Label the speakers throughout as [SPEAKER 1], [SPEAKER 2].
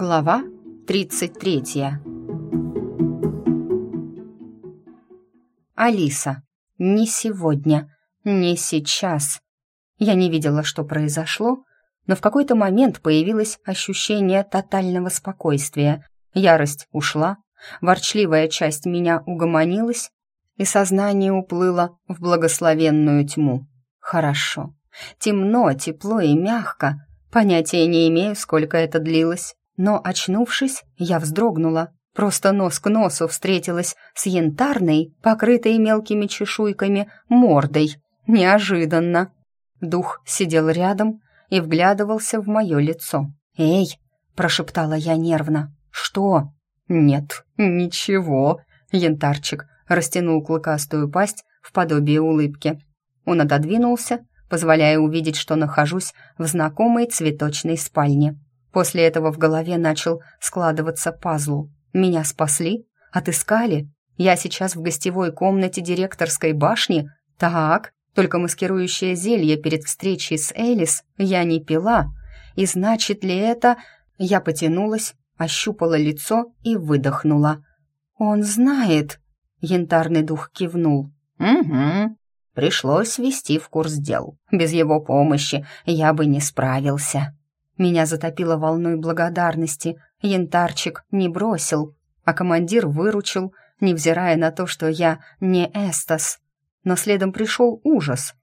[SPEAKER 1] Глава 33. Алиса. Не сегодня, не сейчас. Я не видела, что произошло, но в какой-то момент появилось ощущение тотального спокойствия. Ярость ушла, ворчливая часть меня угомонилась, и сознание уплыло в благословенную тьму. Хорошо. Темно, тепло и мягко. Понятия не имею, сколько это длилось. Но, очнувшись, я вздрогнула. Просто нос к носу встретилась с янтарной, покрытой мелкими чешуйками, мордой. Неожиданно. Дух сидел рядом и вглядывался в мое лицо. «Эй!» — прошептала я нервно. «Что?» «Нет, ничего». Янтарчик растянул клыкастую пасть в подобие улыбки. Он отодвинулся, позволяя увидеть, что нахожусь в знакомой цветочной спальне. После этого в голове начал складываться пазл. Меня спасли? Отыскали? Я сейчас в гостевой комнате директорской башни? Так, только маскирующее зелье перед встречей с Элис я не пила. И значит ли это... Я потянулась, ощупала лицо и выдохнула. «Он знает!» Янтарный дух кивнул. «Угу. Пришлось ввести в курс дел. Без его помощи я бы не справился». Меня затопило волной благодарности. Янтарчик не бросил, а командир выручил, невзирая на то, что я не Эстас. Но следом пришел ужас.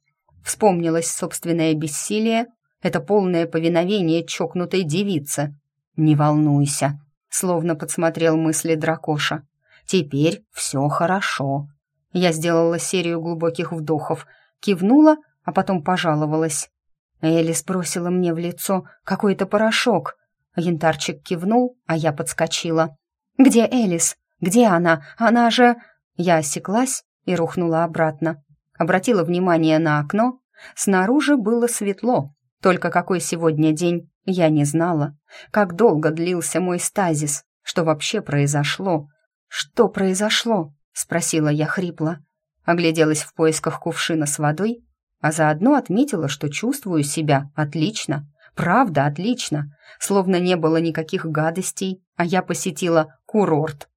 [SPEAKER 1] Вспомнилось собственное бессилие, это полное повиновение чокнутой девице. «Не волнуйся», — словно подсмотрел мысли дракоша. «Теперь все хорошо». Я сделала серию глубоких вдохов, кивнула, а потом пожаловалась. Элис бросила мне в лицо какой-то порошок. Янтарчик кивнул, а я подскочила. «Где Элис? Где она? Она же...» Я осеклась и рухнула обратно. Обратила внимание на окно. Снаружи было светло. Только какой сегодня день, я не знала. Как долго длился мой стазис? Что вообще произошло? «Что произошло?» — спросила я хрипло. Огляделась в поисках кувшина с водой а заодно отметила, что чувствую себя отлично, правда отлично, словно не было никаких гадостей, а я посетила курорт.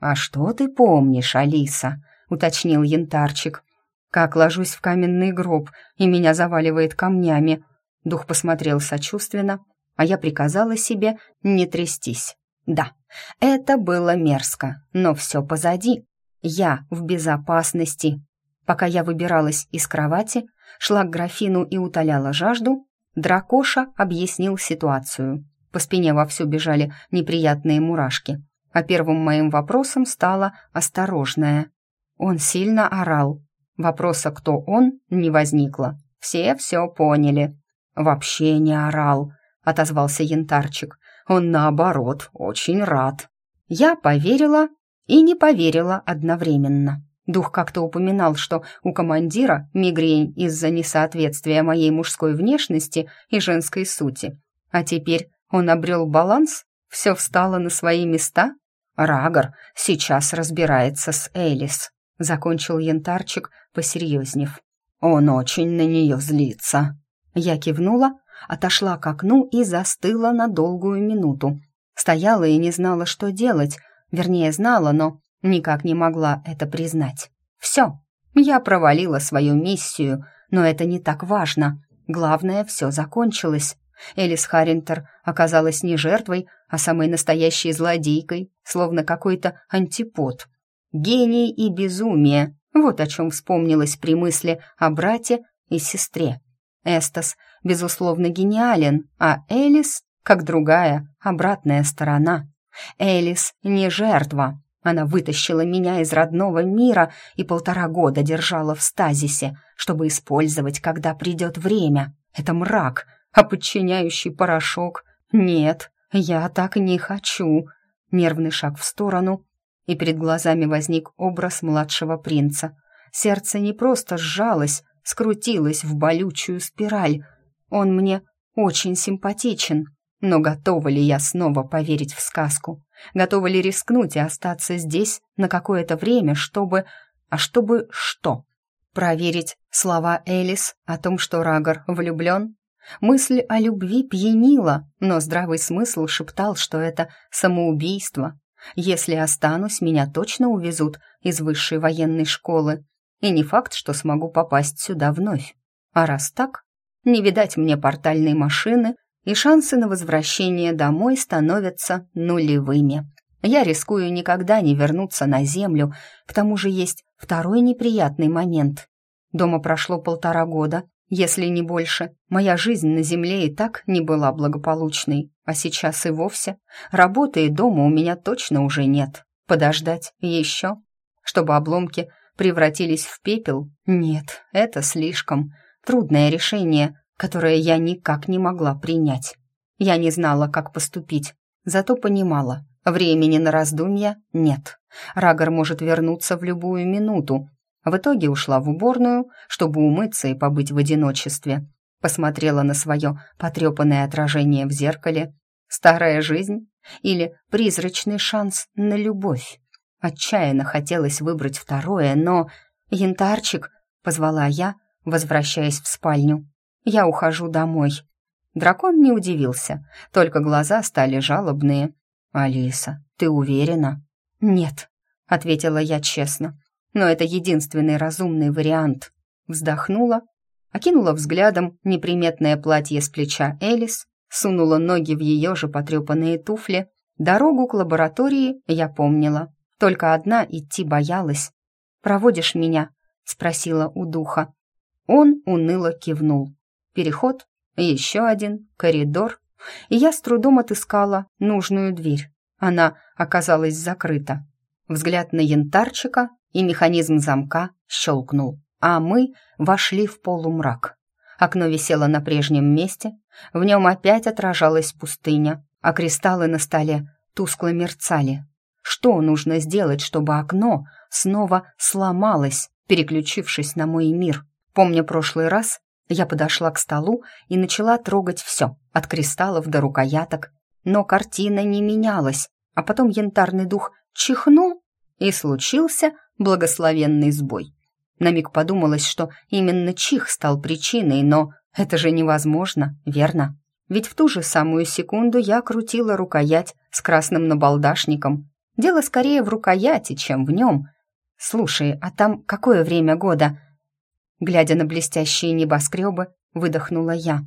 [SPEAKER 1] «А что ты помнишь, Алиса?» — уточнил янтарчик. «Как ложусь в каменный гроб, и меня заваливает камнями». Дух посмотрел сочувственно, а я приказала себе не трястись. Да, это было мерзко, но все позади. Я в безопасности. Пока я выбиралась из кровати, шла к графину и утоляла жажду, дракоша объяснил ситуацию. По спине вовсю бежали неприятные мурашки, а первым моим вопросом стало осторожное. Он сильно орал. Вопроса, кто он, не возникло. Все все поняли. «Вообще не орал», — отозвался янтарчик. «Он, наоборот, очень рад». Я поверила и не поверила одновременно. Дух как-то упоминал, что у командира мигрень из-за несоответствия моей мужской внешности и женской сути. А теперь он обрел баланс, все встало на свои места. Рагор сейчас разбирается с Элис, закончил янтарчик, посерьезнев. Он очень на нее злится. Я кивнула, отошла к окну и застыла на долгую минуту. Стояла и не знала, что делать, вернее, знала, но никак не могла это признать. Все, я провалила свою миссию, но это не так важно. Главное, все закончилось. Элис Харинтер оказалась не жертвой, а самой настоящей злодейкой, словно какой-то антипод. Гений и безумие — вот о чем вспомнилось при мысли о брате и сестре. Эстас, безусловно, гениален, а Элис, как другая, обратная сторона. Элис не жертва, она вытащила меня из родного мира и полтора года держала в стазисе, чтобы использовать, когда придет время. Это мрак, а подчиняющий порошок... Нет, я так не хочу. Нервный шаг в сторону, и перед глазами возник образ младшего принца. Сердце не просто сжалось, скрутилось в болючую спираль. Он мне очень симпатичен, но готова ли я снова поверить в сказку? Готова ли рискнуть и остаться здесь на какое-то время, чтобы... А чтобы что? Проверить слова Элис о том, что Рагор влюблен? Мысль о любви пьянила, но здравый смысл шептал, что это самоубийство. Если останусь, меня точно увезут из высшей военной школы. И не факт, что смогу попасть сюда вновь. А раз так, не видать мне портальной машины, и шансы на возвращение домой становятся нулевыми. Я рискую никогда не вернуться на Землю, к тому же есть второй неприятный момент. Дома прошло полтора года, если не больше. Моя жизнь на Земле и так не была благополучной, а сейчас и вовсе. Работы и дома у меня точно уже нет. Подождать еще? Чтобы обломки превратились в пепел? Нет, это слишком. Трудное решение, которое я никак не могла принять. Я не знала, как поступить, зато понимала, времени на раздумья нет. Рагор может вернуться в любую минуту. В итоге ушла в уборную, чтобы умыться и побыть в одиночестве. Посмотрела на свое потрепанное отражение в зеркале. Старая жизнь или призрачный шанс на любовь? Отчаянно хотелось выбрать второе, но... «Янтарчик!» — позвала я, возвращаясь в спальню. «Я ухожу домой». Дракон не удивился, только глаза стали жалобные. «Алиса, ты уверена?» «Нет», — ответила я честно. «Но это единственный разумный вариант». Вздохнула, окинула взглядом неприметное платье с плеча Элис, сунула ноги в ее же потрепанные туфли. Дорогу к лаборатории я помнила. Только одна идти боялась. «Проводишь меня?» — спросила у духа. Он уныло кивнул. Переход, еще один, коридор, и я с трудом отыскала нужную дверь. Она оказалась закрыта. Взгляд на янтарчика, и механизм замка щелкнул, а мы вошли в полумрак. Окно висело на прежнем месте, в нем опять отражалась пустыня, а кристаллы на столе тускло мерцали. Что нужно сделать, чтобы окно снова сломалось, переключившись на мой мир? Помня прошлый раз, я подошла к столу и начала трогать все, от кристаллов до рукояток. Но картина не менялась, а потом янтарный дух чихнул, и случился благословенный сбой. На миг подумалось, что именно чих стал причиной, но это же невозможно, верно? Ведь в ту же самую секунду я крутила рукоять с красным набалдашником, Дело скорее в рукояти, чем в нем. Слушай, а там какое время года? Глядя на блестящие небоскребы, выдохнула я.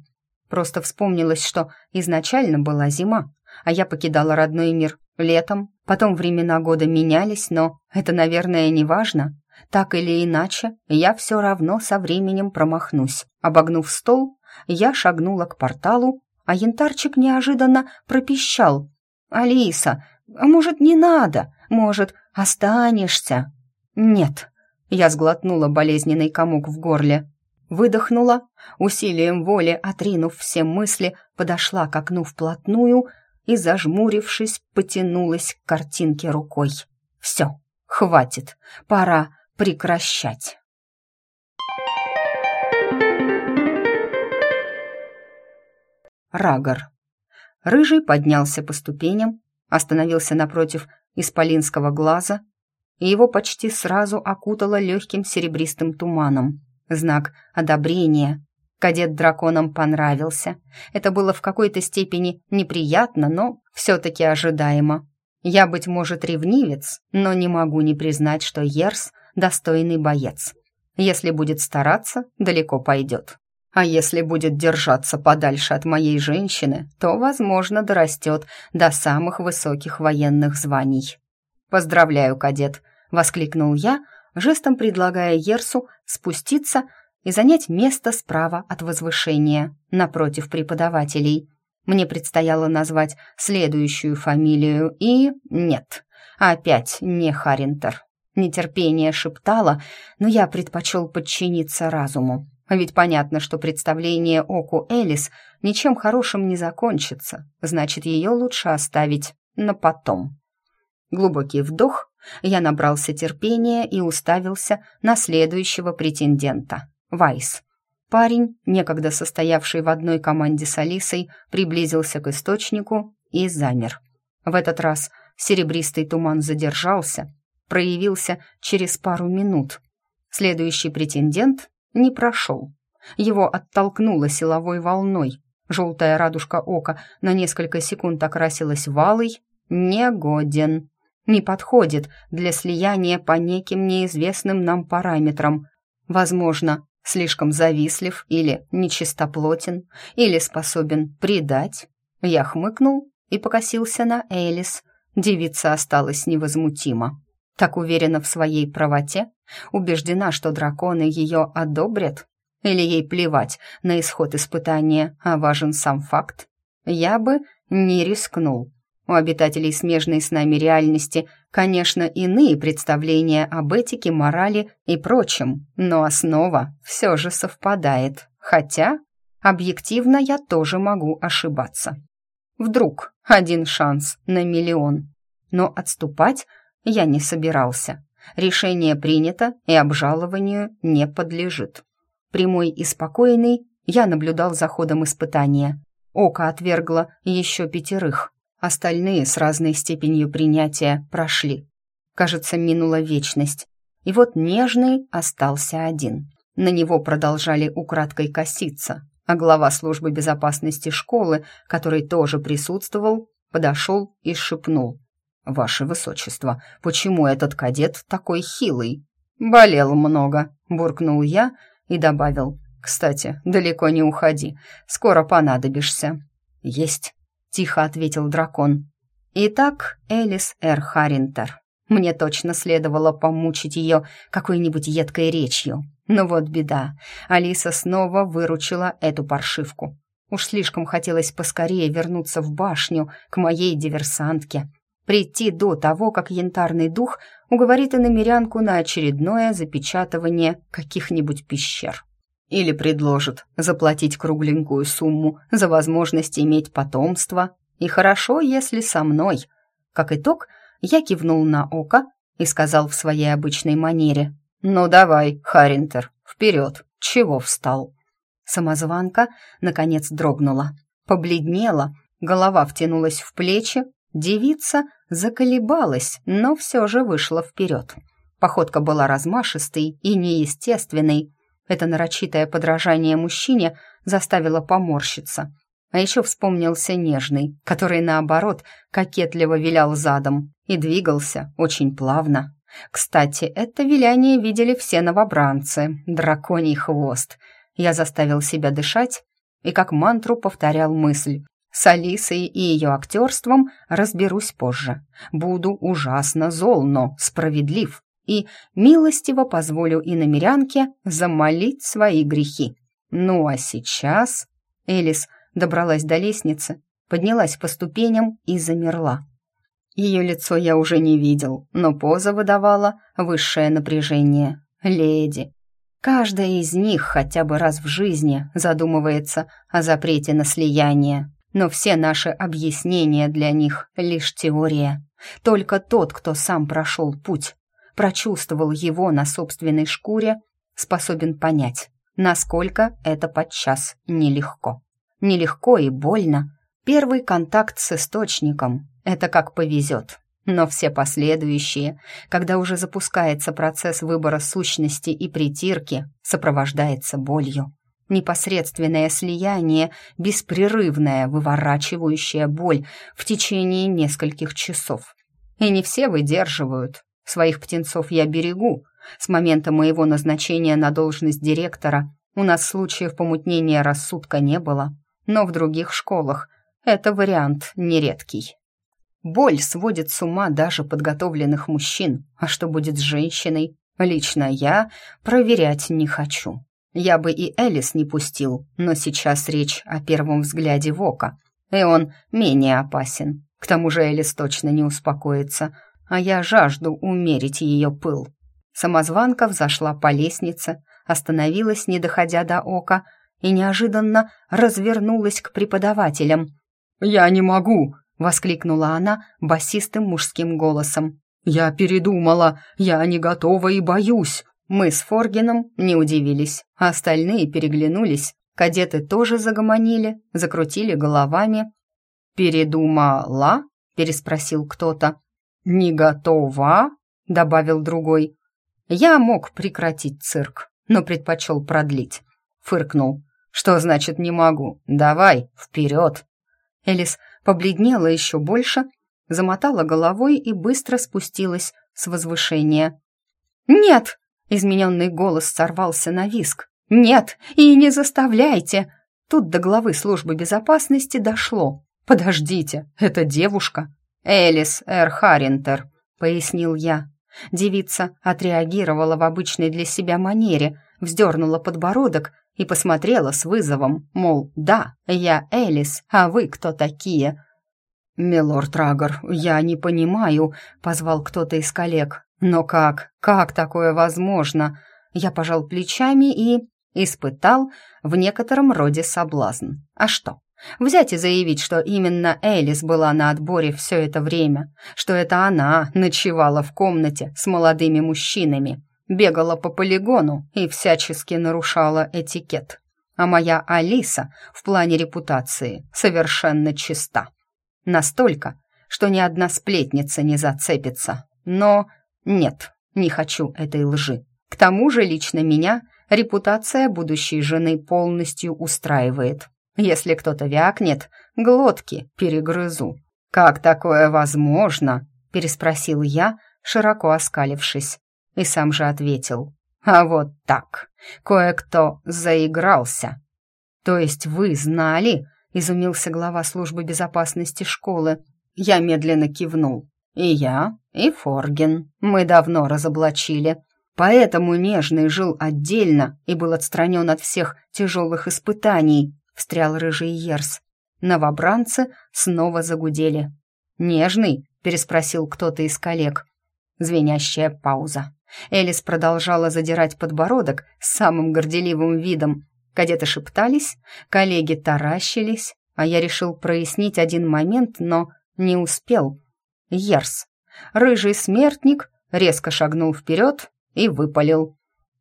[SPEAKER 1] Просто вспомнилось, что изначально была зима, а я покидала родной мир летом, потом времена года менялись, но это, наверное, не важно. Так или иначе, я все равно со временем промахнусь. Обогнув стол, я шагнула к порталу, а янтарчик неожиданно пропищал. «Алиса, а может, не надо? Может, останешься?» «Нет». Я сглотнула болезненный комок в горле. Выдохнула, усилием воли, отринув все мысли, подошла к окну вплотную и, зажмурившись, потянулась к картинке рукой. «Все, хватит, пора прекращать». Рагор. Рыжий поднялся по ступеням, остановился напротив исполинского глаза, и его почти сразу окутало легким серебристым туманом. Знак одобрения. Кадет драконам понравился. Это было в какой-то степени неприятно, но все-таки ожидаемо. Я, быть может, ревнивец, но не могу не признать, что Ерс — достойный боец. Если будет стараться, далеко пойдет. А если будет держаться подальше от моей женщины, то, возможно, дорастет до самых высоких военных званий. «Поздравляю, кадет!» — воскликнул я, жестом предлагая Ерсу спуститься и занять место справа от возвышения, напротив преподавателей. Мне предстояло назвать следующую фамилию, и нет, опять не Харинтер. Нетерпение шептало, но я предпочел подчиниться разуму. Ведь понятно, что представление Оку Элис ничем хорошим не закончится, значит, ее лучше оставить на потом. Глубокий вдох, я набрался терпения и уставился на следующего претендента — Вайс. Парень, некогда состоявший в одной команде с Алисой, приблизился к источнику и замер. В этот раз серебристый туман задержался, проявился через пару минут. Следующий претендент не прошел. Его оттолкнуло силовой волной. Желтая радужка ока на несколько секунд окрасилась валой. Негоден. Не подходит для слияния по неким неизвестным нам параметрам. Возможно, слишком завистлив или нечистоплотен, или способен предать. Я хмыкнул и покосился на Элис. Девица осталась невозмутима. Так уверена в своей правоте, убеждена, что драконы ее одобрят, или ей плевать на исход испытания, а важен сам факт. Я бы не рискнул. У обитателей смежной с нами реальности, конечно, иные представления об этике, морали и прочем, но основа все же совпадает. Хотя, объективно, я тоже могу ошибаться. Вдруг один шанс на миллион. Но отступать я не собирался. Решение принято и обжалованию не подлежит. Прямой и спокойный, я наблюдал за ходом испытания. Око отвергло еще пятерых. Остальные с разной степенью принятия прошли. Кажется, минула вечность. И вот нежный остался один. На него продолжали украдкой коситься, а глава службы безопасности школы, который тоже присутствовал, подошел и шепнул. «Ваше высочество, почему этот кадет такой хилый?» «Болел много», — буркнул я и добавил. «Кстати, далеко не уходи, скоро понадобишься». «Есть», — тихо ответил дракон. «Итак, Элис Эр Харинтер. Мне точно следовало помучить ее какой-нибудь едкой речью. Но вот беда. Алиса снова выручила эту паршивку. Уж слишком хотелось поскорее вернуться в башню к моей диверсантке. Прийти до того, как янтарный дух уговорит иномерянку на очередное запечатывание каких-нибудь пещер. Или предложит заплатить кругленькую сумму за возможность иметь потомство. И хорошо, если со мной. Как итог, я кивнул на око и сказал в своей обычной манере. «Ну давай, Харинтер, вперед! Чего встал?» Самозванка, наконец, дрогнула. Побледнела, голова втянулась в плечи, девица заколебалась, но все же вышла вперед. Походка была размашистой и неестественной, это нарочитое подражание мужчине заставило поморщиться. А еще вспомнился нежный, который, наоборот, кокетливо вилял задом и двигался очень плавно. Кстати, это виляние видели все новобранцы, драконий хвост. Я заставил себя дышать и как мантру повторял мысль. С Алисой и ее актерством разберусь позже. Буду ужасно зол, но справедлив и милостиво позволю иномерянке замолить свои грехи. Ну а сейчас... Элис добралась до лестницы, поднялась по ступеням и замерла. Ее лицо я уже не видел, но поза выдавала высшее напряжение. Леди. Каждая из них хотя бы раз в жизни задумывается о запрете на слияние. Но все наши объяснения для них — лишь теория. Только тот, кто сам прошел путь, прочувствовал его на собственной шкуре, способен понять, насколько это подчас нелегко. Нелегко и больно. Первый контакт с источником — это как повезет. Но все последующие, когда уже запускается процесс выбора сущности и притирки, сопровождается болью. Непосредственное слияние, беспрерывная, выворачивающая боль в течение нескольких часов. И не все выдерживают, Своих птенцов я берегу. С момента моего назначения на должность директора у нас случаев помутнения рассудка не было, но в других школах это вариант нередкий. Боль сводит с ума даже подготовленных мужчин, а что будет с женщиной? Лично я проверять не хочу. Я бы и Элис не пустил, но сейчас речь о первом взгляде в око, и он менее опасен. К тому же Элис точно не успокоится, а я жажду умерить ее пыл. Самозванка взошла по лестнице, остановилась, не доходя до ока, и неожиданно развернулась к преподавателям. «Я не могу!» — воскликнула она басистым мужским голосом. «Я передумала, я не готова и боюсь!» Мы с Форгином не удивились, а остальные переглянулись. Кадеты тоже загомонили, закрутили головами. «Передумала?» — переспросил кто-то. «Не готова?» — добавил другой. Я мог прекратить цирк, но предпочел продлить. фыркнул. «Что значит не могу? Давай, вперед!» Элис побледнела еще больше, замотала головой и быстро спустилась с возвышения. «Нет!» — измененный голос сорвался на виск. «Нет! И не заставляйте!» Тут до главы службы безопасности дошло. «Подождите, это девушка!» «Элис Эр Харинтер», — пояснил я. Девица отреагировала в обычной для себя манере, вздернула подбородок и посмотрела с вызовом, мол, «Да, я Элис, а вы кто такие?» «Милорд Рагор, я не понимаю», — позвал кто-то из коллег. «Но как? Как такое возможно?» Я пожал плечами и испытал в некотором роде соблазн. А что? Взять и заявить, что именно Элис была на отборе все это время, что это она ночевала в комнате с молодыми мужчинами, бегала по полигону и всячески нарушала этикет. А моя Алиса в плане репутации совершенно чиста. Настолько, что ни одна сплетница не зацепится. Но нет, не хочу этой лжи. К тому же лично меня репутация будущей жены полностью устраивает. Если кто-то вякнет, глотки перегрызу. «Как такое возможно?» — переспросил я, широко оскалившись. И сам же ответил. «А вот так. Кое-кто заигрался». «То есть вы знали?» — изумился глава службы безопасности школы. Я медленно кивнул. «И я, и Форген. Мы давно разоблачили. Поэтому Нежный жил отдельно и был отстранен от всех тяжелых испытаний, встрял рыжий Ерс. Новобранцы снова загудели. «Нежный?» — переспросил кто-то из коллег. Звенящая пауза. Элис продолжала задирать подбородок с самым горделивым видом. Кадеты шептались, коллеги таращились, а я решил прояснить один момент, но не успел. Ерс. Рыжий смертник резко шагнул вперед и выпалил.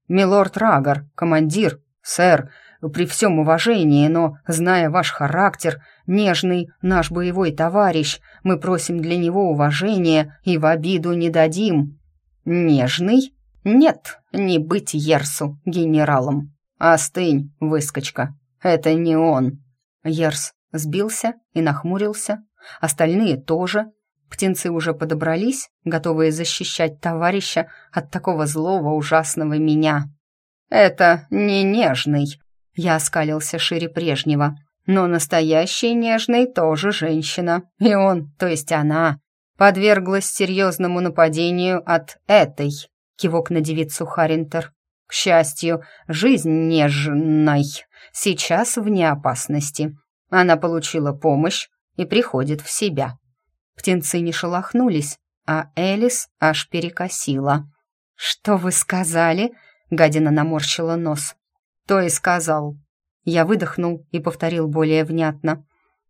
[SPEAKER 1] «Милорд Рагор, командир, сэр, при всем уважении, но, зная ваш характер, нежный наш боевой товарищ, мы просим для него уважения и в обиду не дадим». «Нежный? Нет, не быть Ерсу генералом. Остынь, выскочка, это не он». Ерс сбился и нахмурился, остальные тоже, Птенцы уже подобрались, готовые защищать товарища от такого злого, ужасного меня. «Это не нежный», — я оскалился шире прежнего. «Но настоящий нежный тоже женщина, и он, то есть она, подверглась серьезному нападению от этой», — кивок на девицу Харинтер. «К счастью, жизнь нежной сейчас вне опасности. Она получила помощь и приходит в себя». Птенцы не шелохнулись, а Элис аж перекосила. «Что вы сказали?» — гадина наморщила нос. «То и сказал». Я выдохнул и повторил более внятно.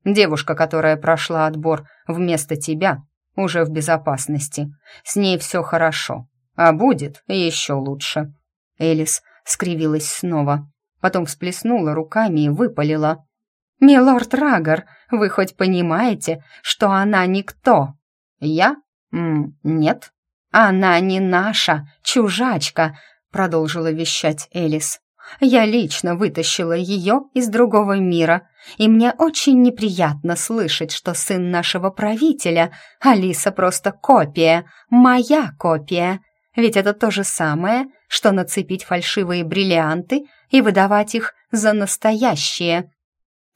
[SPEAKER 1] «Девушка, которая прошла отбор вместо тебя, уже в безопасности. С ней все хорошо, а будет еще лучше». Элис скривилась снова, потом всплеснула руками и выпалила. «Милорд Рагор, вы хоть понимаете, что она никто?» «Я? М нет». «Она не наша, чужачка», — продолжила вещать Элис. «Я лично вытащила ее из другого мира, и мне очень неприятно слышать, что сын нашего правителя, Алиса просто копия, моя копия. Ведь это то же самое, что нацепить фальшивые бриллианты и выдавать их за настоящие».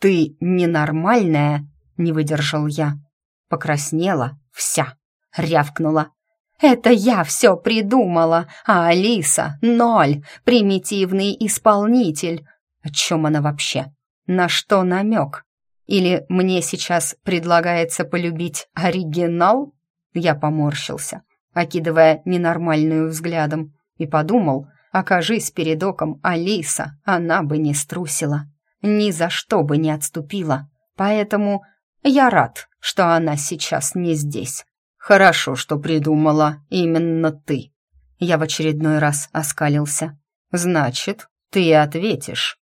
[SPEAKER 1] «Ты ненормальная?» — не выдержал я. Покраснела вся, рявкнула. «Это я все придумала, а Алиса — ноль, примитивный исполнитель. О чем она вообще? На что намек? Или мне сейчас предлагается полюбить оригинал?» Я поморщился, окидывая ненормальную взглядом, и подумал, окажись перед оком Алиса, она бы не струсила ни за что бы не отступила. Поэтому я рад, что она сейчас не здесь. Хорошо, что придумала именно ты. Я в очередной раз оскалился. Значит, ты ответишь.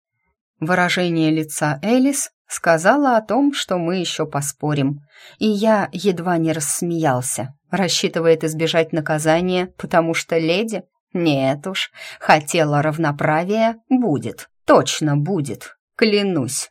[SPEAKER 1] Выражение лица Элис сказала о том, что мы еще поспорим, и я едва не рассмеялся. Рассчитывает избежать наказания, потому что леди? Нет уж, хотела равноправия, будет. точно будет, клянусь.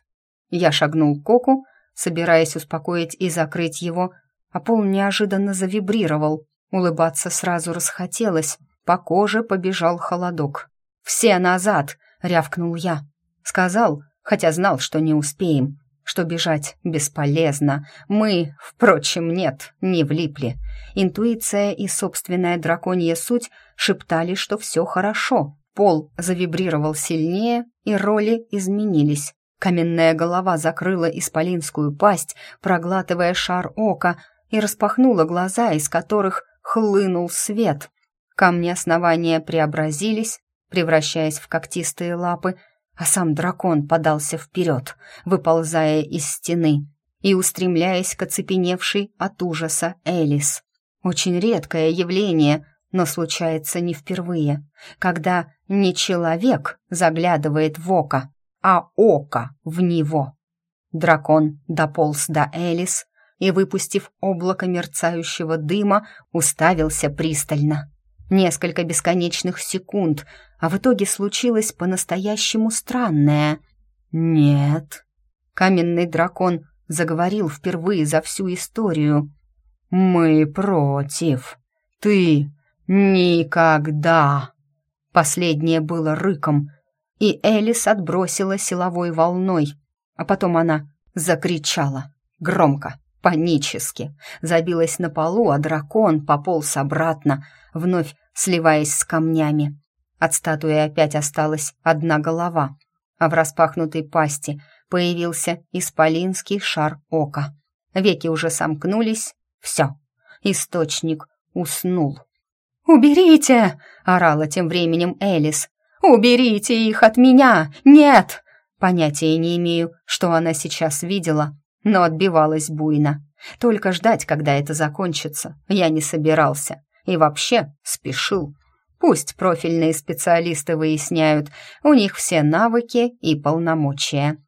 [SPEAKER 1] Я шагнул к Коку, собираясь успокоить и закрыть его, а пол неожиданно завибрировал. Улыбаться сразу расхотелось, по коже побежал холодок. «Все назад!» — рявкнул я. Сказал, хотя знал, что не успеем, что бежать бесполезно. Мы, впрочем, нет, не влипли. Интуиция и собственная драконья суть шептали, что все хорошо. Пол завибрировал сильнее, и роли изменились. Каменная голова закрыла исполинскую пасть, проглатывая шар ока, и распахнула глаза, из которых хлынул свет. Камни основания преобразились, превращаясь в когтистые лапы, а сам дракон подался вперед, выползая из стены и устремляясь к оцепеневшей от ужаса Элис. Очень редкое явление, но случается не впервые, когда не человек заглядывает в око, а око в него. Дракон дополз до Элис и, выпустив облако мерцающего дыма, уставился пристально. Несколько бесконечных секунд, а в итоге случилось по-настоящему странное. «Нет». Каменный дракон заговорил впервые за всю историю. «Мы против. Ты никогда». Последнее было рыком, и Элис отбросила силовой волной, а потом она закричала громко, панически, забилась на полу, а дракон пополз обратно, вновь сливаясь с камнями. От статуи опять осталась одна голова, а в распахнутой пасти появился исполинский шар ока. Веки уже сомкнулись, все, источник уснул. «Уберите!» — орала тем временем Элис. «Уберите их от меня! Нет!» Понятия не имею, что она сейчас видела, но отбивалась буйно. Только ждать, когда это закончится, я не собирался. И вообще спешил. Пусть профильные специалисты выясняют, у них все навыки и полномочия.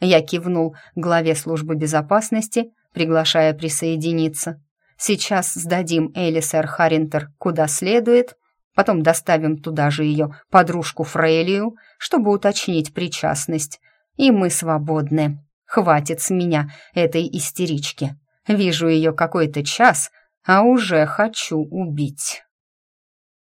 [SPEAKER 1] Я кивнул главе службы безопасности, приглашая присоединиться. Сейчас сдадим Элисер Харинтер куда следует, потом доставим туда же ее подружку Фрейлию, чтобы уточнить причастность. И мы свободны. Хватит с меня этой истерички. Вижу ее какой-то час, а уже хочу убить».